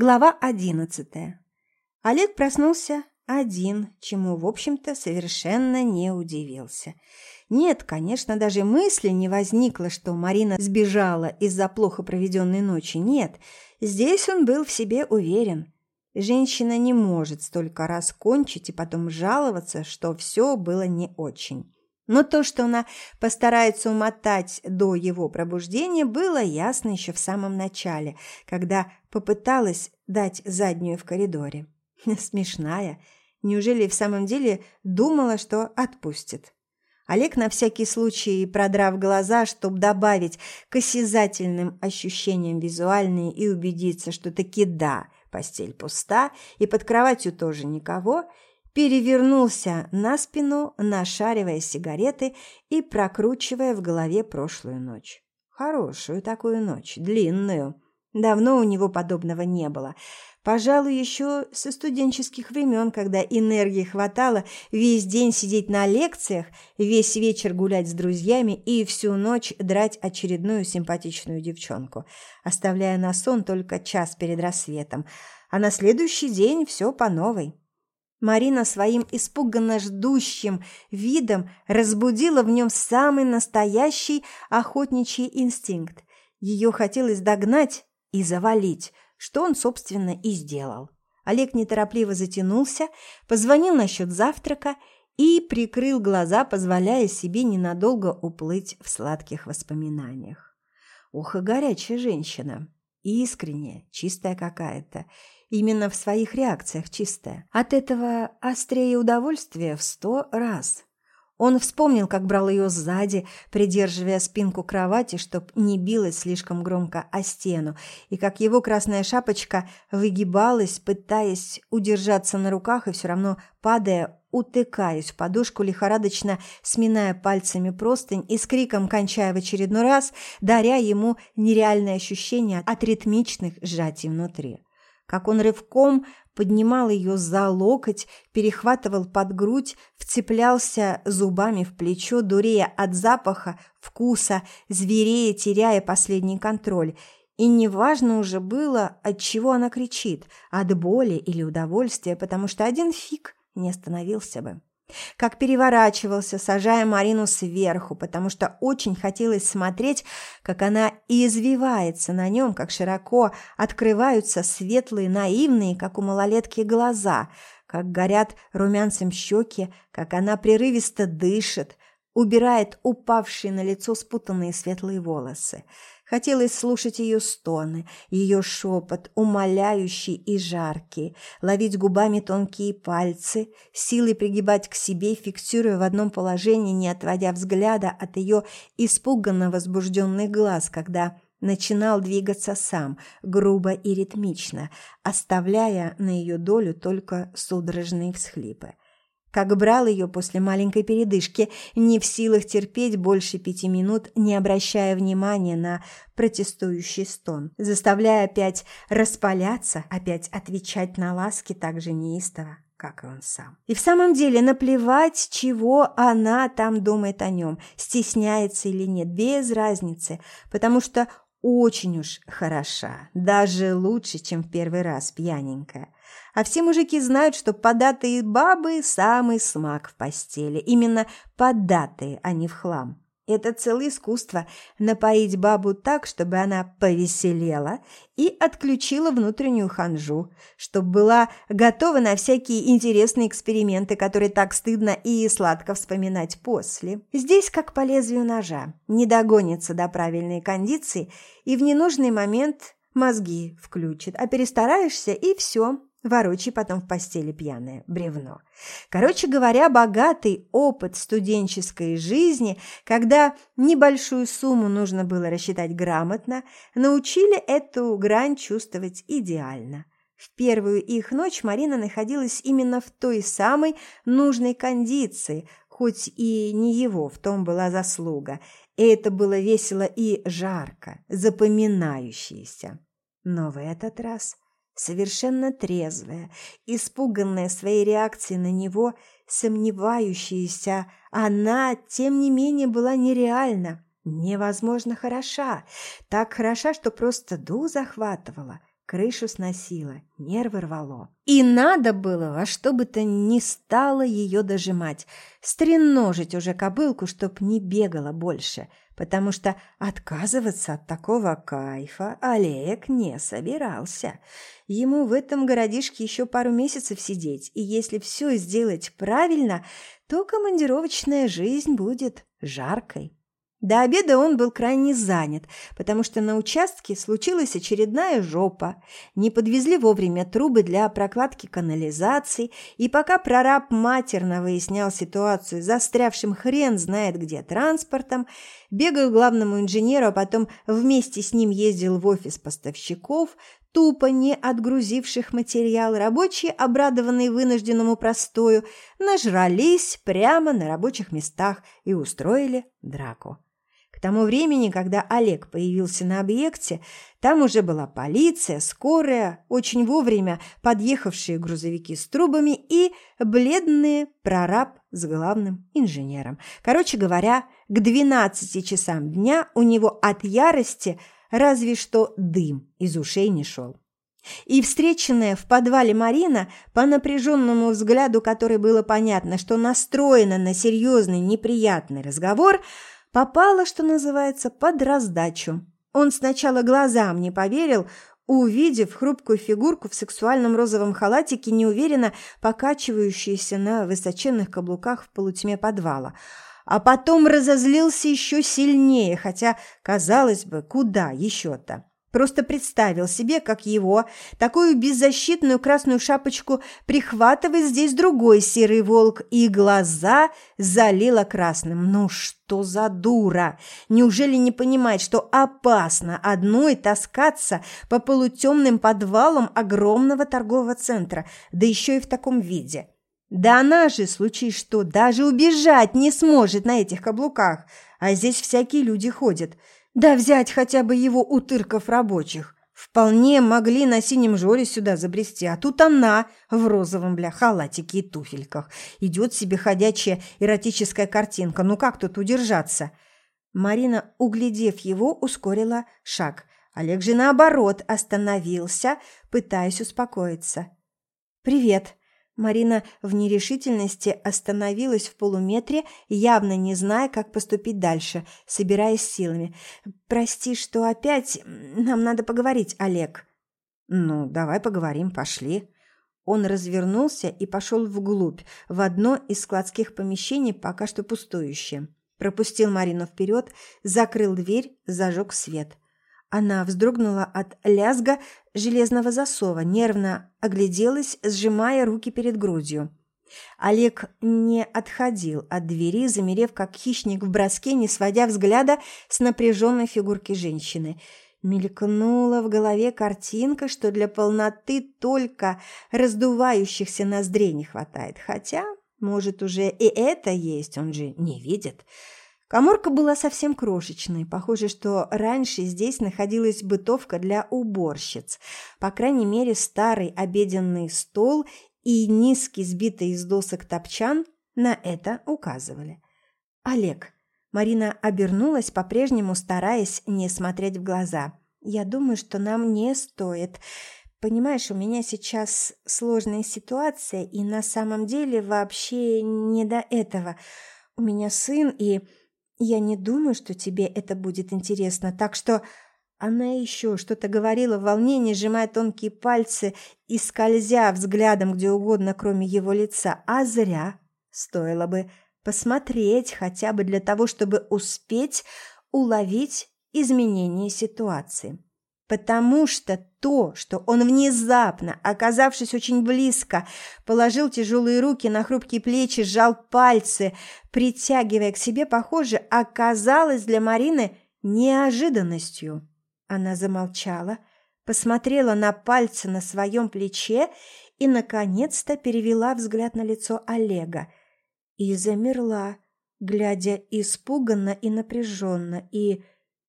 Глава одиннадцатая. Олег проснулся один, чему, в общем-то, совершенно не удивился. Нет, конечно, даже мысли не возникло, что Марина сбежала из-за плохо проведенной ночи. Нет, здесь он был в себе уверен. Женщина не может столько раз кончить и потом жаловаться, что все было не очень. Но то, что она постарается умотать до его пробуждения, было ясно еще в самом начале, когда попыталась дать заднюю в коридоре. Смешная. Неужели в самом деле думала, что отпустит? Олег на всякий случай, продрав глаза, чтобы добавить к осязательным ощущениям визуальные и убедиться, что таки да, постель пуста и под кроватью тоже никого – перевернулся на спину, нашаривая сигареты и прокручивая в голове прошлую ночь. Хорошую такую ночь, длинную. Давно у него подобного не было. Пожалуй, еще со студенческих времен, когда энергии хватало весь день сидеть на лекциях, весь вечер гулять с друзьями и всю ночь драть очередную симпатичную девчонку, оставляя на сон только час перед рассветом, а на следующий день все по новой. Марина своим испуганно ждущим видом разбудила в нем самый настоящий охотничий инстинкт. Ее хотелось догнать и завалить, что он, собственно, и сделал. Олег неторопливо затянулся, позвонил насчет завтрака и прикрыл глаза, позволяя себе ненадолго уплыть в сладких воспоминаниях. Ох и горячая женщина, искренняя, чистая какая-то, Именно в своих реакциях чистая. От этого острее удовольствие в сто раз. Он вспомнил, как брал ее сзади, придерживая спинку кровати, чтоб не билась слишком громко о стену, и как его красная шапочка выгибалась, пытаясь удержаться на руках и все равно падая, утыкаясь в подушку, лихорадочно сминая пальцами простынь и с криком кончая в очередной раз, даря ему нереальное ощущение от ритмичных сжатий внутри как он рывком поднимал ее за локоть, перехватывал под грудь, вцеплялся зубами в плечо, дурея от запаха, вкуса, зверея, теряя последний контроль. И неважно уже было, от чего она кричит, от боли или удовольствия, потому что один фиг не остановился бы как переворачивался, сажая Марину сверху, потому что очень хотелось смотреть, как она извивается на нем, как широко открываются светлые, наивные, как у малолетки, глаза, как горят румянцем щеки, как она прерывисто дышит, убирает упавшие на лицо спутанные светлые волосы – Хотелось слушать ее стоны, ее шепот, умоляющий и жаркий, ловить губами тонкие пальцы, силой пригибать к себе, фиксируя в одном положении, не отводя взгляда от ее испуганно возбужденных глаз, когда начинал двигаться сам, грубо и ритмично, оставляя на ее долю только судорожные всхлипы как брал ее после маленькой передышки, не в силах терпеть больше пяти минут, не обращая внимания на протестующий стон, заставляя опять распаляться, опять отвечать на ласки так же неистово, как и он сам. И в самом деле наплевать, чего она там думает о нем, стесняется или нет, без разницы, потому что очень уж хороша, даже лучше, чем в первый раз пьяненькая. А все мужики знают, что податые бабы – самый смак в постели. Именно податые, а не в хлам. Это целое искусство – напоить бабу так, чтобы она повеселела и отключила внутреннюю ханжу, чтобы была готова на всякие интересные эксперименты, которые так стыдно и сладко вспоминать после. Здесь как по лезвию ножа. Не догонится до правильной кондиции и в ненужный момент мозги включит, а перестараешься и все – Ворочай потом в постели пьяное бревно. Короче говоря, богатый опыт студенческой жизни, когда небольшую сумму нужно было рассчитать грамотно, научили эту грань чувствовать идеально. В первую их ночь Марина находилась именно в той самой нужной кондиции, хоть и не его, в том была заслуга. И это было весело и жарко, запоминающееся. Но в этот раз – совершенно трезвая, испуганная своей реакцией на него, сомневающаяся, она, тем не менее, была нереальна, невозможно хороша, так хороша, что просто дух захватывала. Крышу сносило, нервы рвало. И надо было во что бы то ни стало ее дожимать, стреножить уже кобылку, чтоб не бегала больше, потому что отказываться от такого кайфа Олег не собирался. Ему в этом городишке еще пару месяцев сидеть, и если все сделать правильно, то командировочная жизнь будет жаркой. До обеда он был крайне занят, потому что на участке случилась очередная жопа. Не подвезли вовремя трубы для прокладки канализации, и пока прораб матерно выяснял ситуацию застрявшим хрен знает где транспортом, бегал главному инженеру, а потом вместе с ним ездил в офис поставщиков, тупо не отгрузивших материал, рабочие, обрадованные вынужденному простою, нажрались прямо на рабочих местах и устроили драку. К тому времени, когда Олег появился на объекте, там уже была полиция, скорая, очень вовремя подъехавшие грузовики с трубами и бледный прораб с главным инженером. Короче говоря, к 12 часам дня у него от ярости разве что дым из ушей не шел. И встреченная в подвале Марина, по напряженному взгляду которой было понятно, что настроена на серьезный неприятный разговор – Попала, что называется, под раздачу. Он сначала глазам не поверил, увидев хрупкую фигурку в сексуальном розовом халатике, неуверенно покачивающуюся на высоченных каблуках в полутьме подвала. А потом разозлился еще сильнее, хотя, казалось бы, куда еще-то. Просто представил себе, как его, такую беззащитную красную шапочку, прихватывает здесь другой серый волк, и глаза залило красным. Ну что за дура? Неужели не понимает, что опасно одной таскаться по полутемным подвалам огромного торгового центра, да еще и в таком виде? Да она же, случай что, даже убежать не сможет на этих каблуках, а здесь всякие люди ходят – да взять хотя бы его утырков рабочих. Вполне могли на синем жоре сюда забрести, а тут она в розовом, бля, халатике и туфельках. Идет себе ходячая эротическая картинка. Ну как тут удержаться? Марина, углядев его, ускорила шаг. Олег же, наоборот, остановился, пытаясь успокоиться. «Привет», Марина в нерешительности остановилась в полуметре, явно не зная, как поступить дальше, собираясь силами. «Прости, что опять... Нам надо поговорить, Олег». «Ну, давай поговорим, пошли». Он развернулся и пошел вглубь, в одно из складских помещений, пока что пустующее. Пропустил Марину вперед, закрыл дверь, зажег свет – она вздрогнула от лязга железного засова, нервно огляделась, сжимая руки перед грудью. Олег не отходил от двери, замерев как хищник в броске, не сводя взгляда с напряженной фигурки женщины. Мелькнула в голове картинка, что для полноты только раздувающихся ноздрей не хватает. Хотя, может, уже и это есть, он же не видит. Коморка была совсем крошечной. Похоже, что раньше здесь находилась бытовка для уборщиц. По крайней мере, старый обеденный стол и низкий сбитый из досок топчан на это указывали. «Олег». Марина обернулась, по-прежнему стараясь не смотреть в глаза. «Я думаю, что нам не стоит. Понимаешь, у меня сейчас сложная ситуация, и на самом деле вообще не до этого. У меня сын, и «Я не думаю, что тебе это будет интересно, так что...» Она еще что-то говорила в волнении, сжимая тонкие пальцы и скользя взглядом где угодно, кроме его лица. А зря. Стоило бы посмотреть хотя бы для того, чтобы успеть уловить изменение ситуации. Потому что то, что он внезапно, оказавшись очень близко, положил тяжелые руки на хрупкие плечи, сжал пальцы, притягивая к себе, похоже, оказалось для Марины неожиданностью. Она замолчала, посмотрела на пальцы на своем плече и, наконец-то, перевела взгляд на лицо Олега и замерла, глядя испуганно и напряженно, и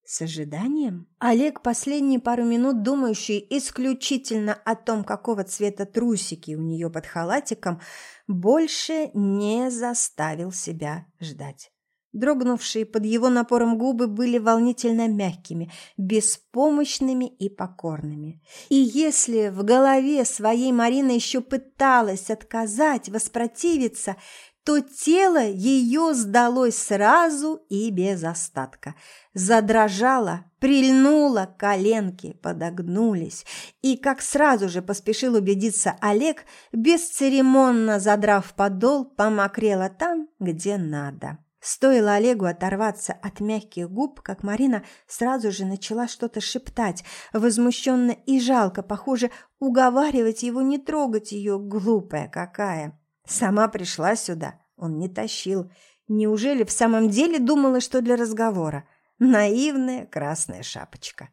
с ожиданием? Олег, последние пару минут думающий исключительно о том, какого цвета трусики у нее под халатиком, больше не заставил себя ждать. Дрогнувшие под его напором губы были волнительно мягкими, беспомощными и покорными. И если в голове своей Марина еще пыталась отказать, воспротивиться, то тело ее сдалось сразу и без остатка. Задрожало, прильнуло, коленки подогнулись. И, как сразу же поспешил убедиться Олег, бесцеремонно задрав подол, помокрело там, где надо. Стоило Олегу оторваться от мягких губ, как Марина сразу же начала что-то шептать, возмущенно и жалко, похоже, уговаривать его не трогать ее, глупая какая. Сама пришла сюда, он не тащил. Неужели в самом деле думала, что для разговора? Наивная красная шапочка.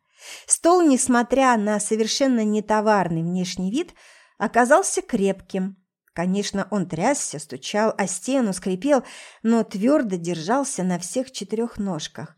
Стол, несмотря на совершенно нетоварный внешний вид, оказался крепким, Конечно, он трясся, стучал о стену, скрипел, но твердо держался на всех четырех ножках.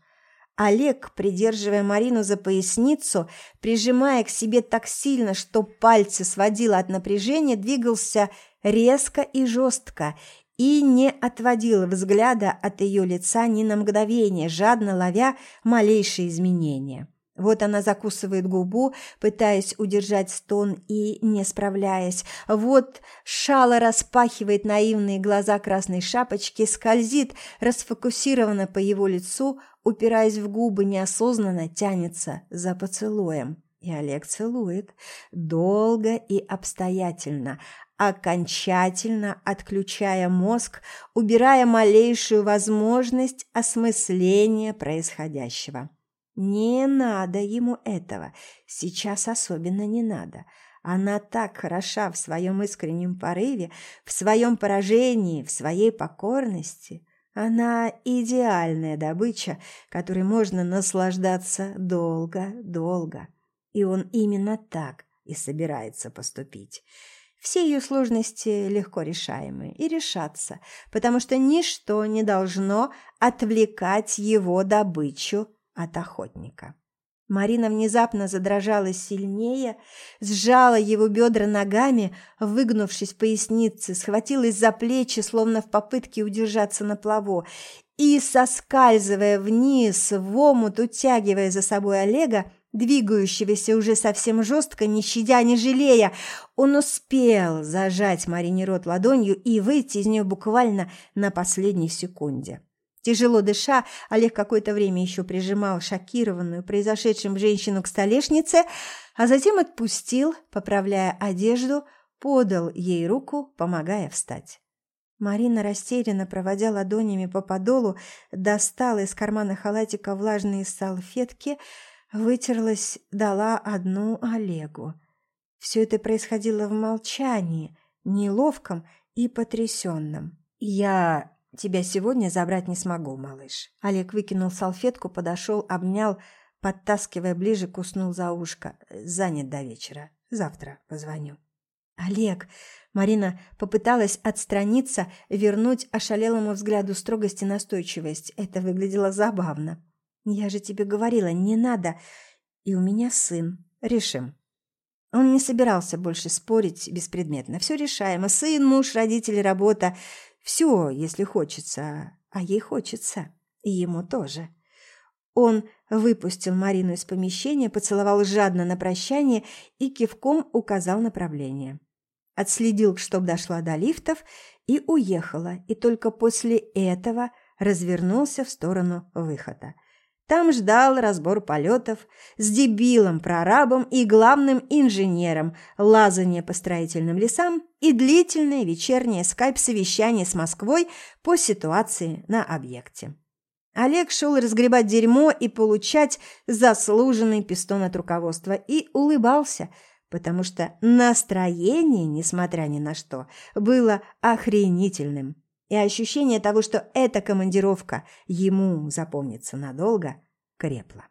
Олег, придерживая Марину за поясницу, прижимая к себе так сильно, что пальцы сводило от напряжения, двигался резко и жестко и не отводил взгляда от ее лица ни на мгновение, жадно ловя малейшие изменения. Вот она закусывает губу, пытаясь удержать стон и не справляясь. Вот шала распахивает наивные глаза красной шапочки, скользит расфокусированно по его лицу, упираясь в губы, неосознанно тянется за поцелуем. И Олег целует долго и обстоятельно, окончательно отключая мозг, убирая малейшую возможность осмысления происходящего. Не надо ему этого. Сейчас особенно не надо. Она так хороша в своем искреннем порыве, в своем поражении, в своей покорности. Она идеальная добыча, которой можно наслаждаться долго-долго. И он именно так и собирается поступить. Все ее сложности легко решаемы и решатся, потому что ничто не должно отвлекать его добычу от охотника. Марина внезапно задрожала сильнее, сжала его бедра ногами, выгнувшись в пояснице, схватилась за плечи, словно в попытке удержаться на плаву, и, соскальзывая вниз, в омут, утягивая за собой Олега, двигающегося уже совсем жестко, не щадя, не жалея, он успел зажать Марине рот ладонью и выйти из нее буквально на последней секунде. Тяжело дыша, Олег какое-то время еще прижимал шокированную произошедшим женщину к столешнице, а затем отпустил, поправляя одежду, подал ей руку, помогая встать. Марина растерянно, проводя ладонями по подолу, достала из кармана халатика влажные салфетки, вытерлась, дала одну Олегу. Все это происходило в молчании, неловком и потрясенном. «Я Тебя сегодня забрать не смогу, малыш». Олег выкинул салфетку, подошел, обнял, подтаскивая ближе, куснул за ушко. «Занят до вечера. Завтра позвоню». «Олег!» Марина попыталась отстраниться, вернуть ошалелому взгляду строгость и настойчивость. Это выглядело забавно. «Я же тебе говорила, не надо. И у меня сын. Решим». Он не собирался больше спорить беспредметно. Все решаемо. Сын, муж, родители, работа. Все, если хочется, а ей хочется, и ему тоже. Он выпустил Марину из помещения, поцеловал жадно на прощание и кивком указал направление. Отследил, чтоб дошла до лифтов, и уехала, и только после этого развернулся в сторону выхода. Там ждал разбор полетов с дебилом-прорабом и главным инженером, лазание по строительным лесам и длительное вечернее скайп-совещание с Москвой по ситуации на объекте. Олег шел разгребать дерьмо и получать заслуженный пистон от руководства и улыбался, потому что настроение, несмотря ни на что, было охренительным и ощущение того, что эта командировка ему запомнится надолго, крепло.